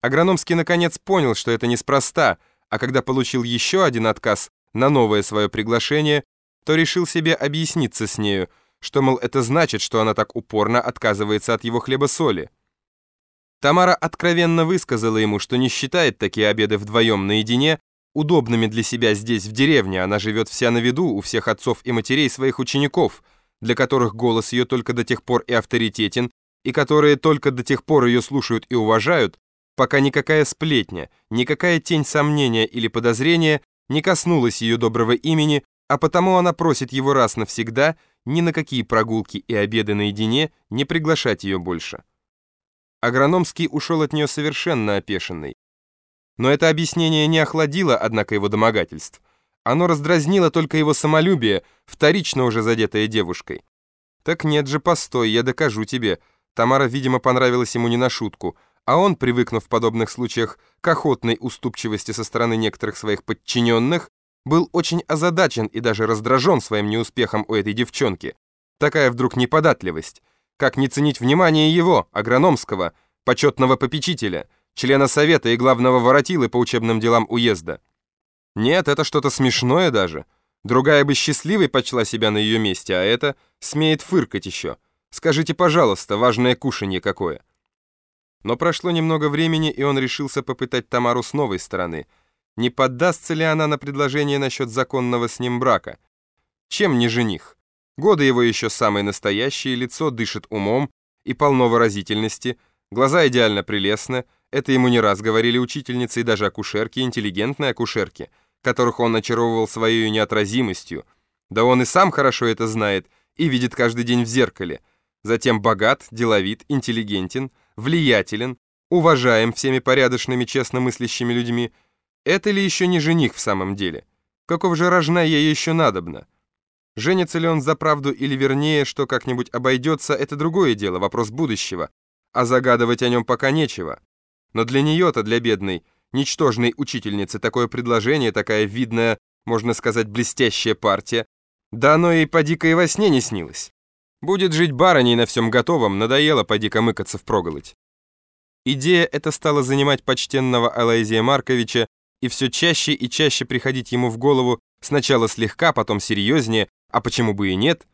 Агрономский наконец понял, что это неспроста, а когда получил еще один отказ на новое свое приглашение, то решил себе объясниться с нею, что, мол, это значит, что она так упорно отказывается от его хлеба-соли. Тамара откровенно высказала ему, что не считает такие обеды вдвоем наедине удобными для себя здесь, в деревне. Она живет вся на виду у всех отцов и матерей своих учеников, для которых голос ее только до тех пор и авторитетен, и которые только до тех пор ее слушают и уважают, пока никакая сплетня, никакая тень сомнения или подозрения не коснулась ее доброго имени, а потому она просит его раз навсегда ни на какие прогулки и обеды наедине не приглашать ее больше. Агрономский ушел от нее совершенно опешенный. Но это объяснение не охладило, однако, его домогательств. Оно раздразнило только его самолюбие, вторично уже задетое девушкой. «Так нет же, постой, я докажу тебе». Тамара, видимо, понравилась ему не на шутку, а он, привыкнув в подобных случаях к охотной уступчивости со стороны некоторых своих подчиненных, был очень озадачен и даже раздражен своим неуспехом у этой девчонки. Такая вдруг неподатливость. Как не ценить внимание его, агрономского, почетного попечителя, члена совета и главного воротилы по учебным делам уезда? Нет, это что-то смешное даже. Другая бы счастливой почла себя на ее месте, а это смеет фыркать еще. Скажите, пожалуйста, важное кушанье какое. Но прошло немного времени, и он решился попытать Тамару с новой стороны. Не поддастся ли она на предложение насчет законного с ним брака? Чем не жених? Годы его еще самые настоящие, лицо дышит умом и полно выразительности, глаза идеально прелестны, это ему не раз говорили учительницы и даже акушерки, интеллигентные акушерки, которых он очаровывал своей неотразимостью. Да он и сам хорошо это знает и видит каждый день в зеркале. Затем богат, деловит, интеллигентен, влиятелен, уважаем всеми порядочными, честно мыслящими людьми. Это ли еще не жених в самом деле? Каков же рожна ей еще надобно? Женится ли он за правду или вернее, что как-нибудь обойдется, это другое дело, вопрос будущего, а загадывать о нем пока нечего. Но для нее-то, для бедной, ничтожной учительницы, такое предложение, такая видная, можно сказать, блестящая партия, да оно ей поди-ка и во сне не снилось. Будет жить барыней на всем готовом, надоело поди-ка мыкаться впроголодь. Идея эта стала занимать почтенного Алайзия Марковича и все чаще и чаще приходить ему в голову сначала слегка, потом серьезнее, а почему бы и нет?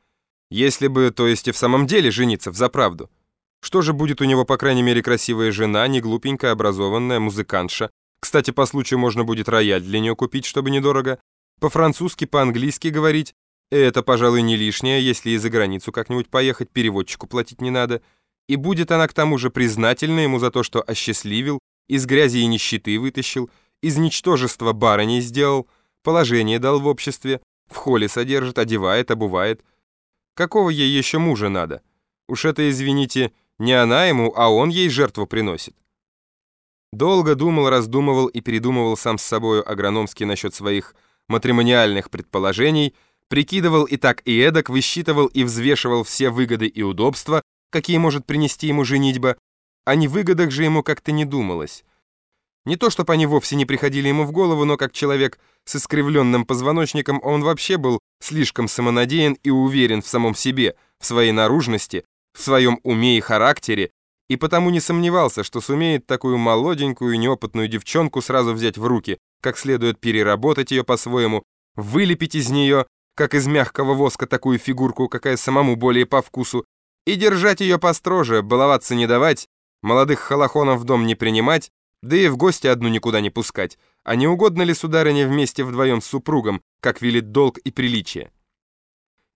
Если бы, то есть и в самом деле жениться в заправду. Что же будет у него, по крайней мере, красивая жена, не глупенькая, образованная, музыкантша. Кстати, по случаю можно будет рояль для нее купить, чтобы недорого. По-французски, по-английски говорить. Это, пожалуй, не лишнее, если и за границу как-нибудь поехать, переводчику платить не надо. И будет она к тому же признательна ему за то, что осчастливил, из грязи и нищеты вытащил, из ничтожества барыней сделал, положение дал в обществе, в холле содержит, одевает, обувает. Какого ей еще мужа надо? Уж это, извините, не она ему, а он ей жертву приносит. Долго думал, раздумывал и передумывал сам с собою агрономски насчет своих матримониальных предположений, прикидывал и так и эдак, высчитывал и взвешивал все выгоды и удобства, какие может принести ему женитьба, о невыгодах же ему как-то не думалось. Не то, чтобы они вовсе не приходили ему в голову, но как человек с искривленным позвоночником он вообще был слишком самонадеян и уверен в самом себе, в своей наружности, в своем уме и характере, и потому не сомневался, что сумеет такую молоденькую неопытную девчонку сразу взять в руки, как следует переработать ее по-своему, вылепить из нее, как из мягкого воска, такую фигурку, какая самому более по вкусу, и держать ее построже, баловаться не давать, молодых холохонов в дом не принимать, да и в гости одну никуда не пускать. А не угодно ли, сударыне, вместе вдвоем с супругом, как велит долг и приличие?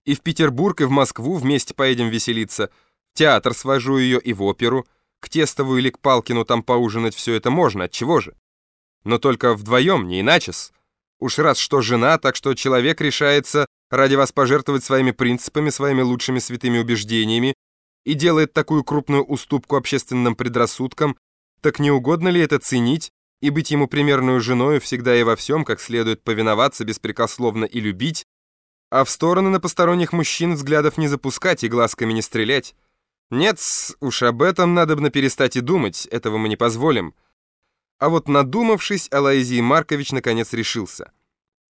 И в Петербург, и в Москву вместе поедем веселиться. В театр свожу ее и в оперу. К Тестову или к Палкину там поужинать все это можно, от чего же? Но только вдвоем, не иначе-с. Уж раз что жена, так что человек решается ради вас пожертвовать своими принципами, своими лучшими святыми убеждениями и делает такую крупную уступку общественным предрассудкам, так не угодно ли это ценить и быть ему примерную женою всегда и во всем, как следует повиноваться беспрекословно и любить, а в стороны на посторонних мужчин взглядов не запускать и глазками не стрелять? Нет, уж об этом надобно перестать и думать, этого мы не позволим. А вот надумавшись, Алаизий Маркович наконец решился.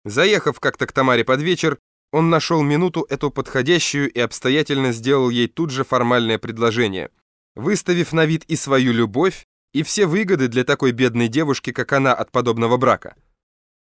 Заехав как-то к Тамаре под вечер, он нашел минуту эту подходящую и обстоятельно сделал ей тут же формальное предложение. Выставив на вид и свою любовь, и все выгоды для такой бедной девушки, как она, от подобного брака.